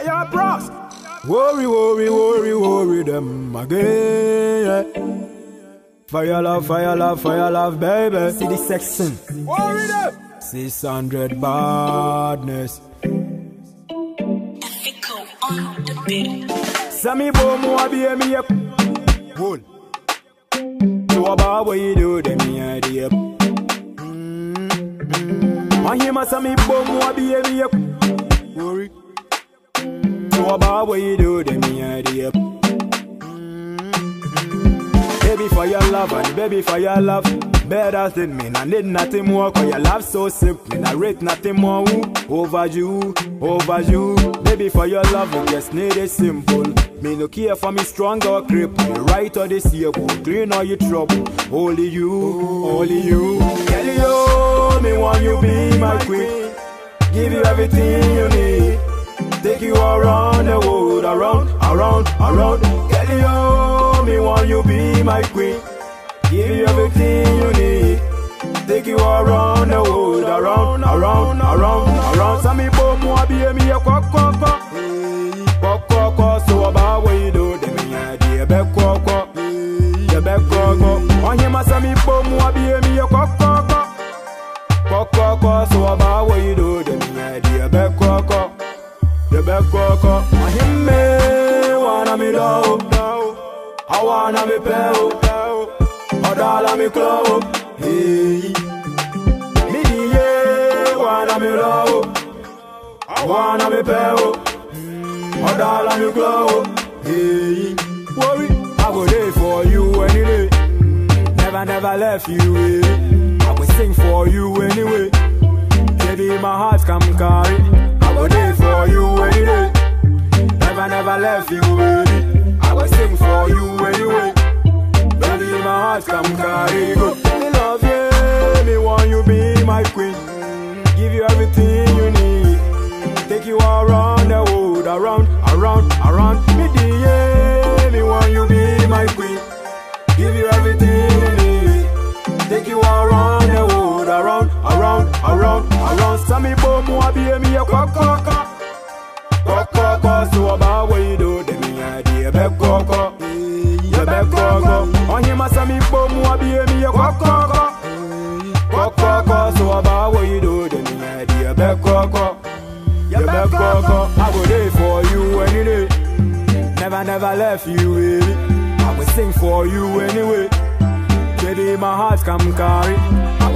Hey, yo, bros. Worry, worry, worry, worry them again. Yeah. Fire love, fire love, fire love, baby. See the section. Worry them. 600 badness. Fico on the beat. Sammy Bomo, I be a me up. Hold. So about what you do, then me idea. Mm-hmm. I hear my Sammy Bomo, I be a me up. Worry. About what you do, me idea. Baby for your love and baby for your love. Better than me, I need nothing more. Cause your love so simple, I rate nothing more. Over you, over you. Baby for your love, we just need it simple. Me no care for me strong or cripple. You right or disabled, clean or you trouble. Only you, only you. Girl, you, me want you be my queen. Give you everything you need. Take you around the world, around, around, around. Girl, you, me want you be my queen. Give you everything you need. Take you around the world, around, around, around, around. Some people more be me a quack, quack, quack. Quack, quack, quack. So about what you do, them me idea, back, quack, quack. Yeah, back, quack, quack. On him, some people more be me a quack, quack, quack. Quack, quack, quack. So about Yeah, back, quack, quack. On him, me wanna me do, I wanna me pay, Odala mi club, hey. Mi diye, wanna me love, I wanna me pay, Odala mi club, hey. Worry, I go there for you any day. Never, never left you, eh. I will sing for you anyway. Baby, my heart come carry. Never you, baby. I will sing for you anyway. Baby, my heart come carry go. Me love you, me want you be my queen. Give you everything you need. Take you around the world, around, around, around. Me dear, me want you be my queen. Give you everything you need. Take you around the world, around, around, around, around. Sammy Bomo, I be me a quack, quack. Quack, quack, quack. So about idea, back, quack, quack. Yeah, back, quack, quack. On him, Sammy Bomo, I be me a quack, quack, quack. Quack, quack, quack. So about what you do, then me idea, back, quack, quack. Yeah, back, quack, quack. I go there for you any day. Never, never left you, baby. I will sing for you anyway. Baby, my heart come carry. I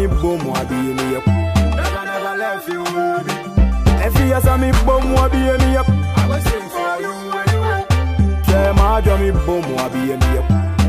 me boom, wa be me up. Never, left you. If you a semi boom, wa be me up. I will sing for you anyway. Say my me boom, wa be me up.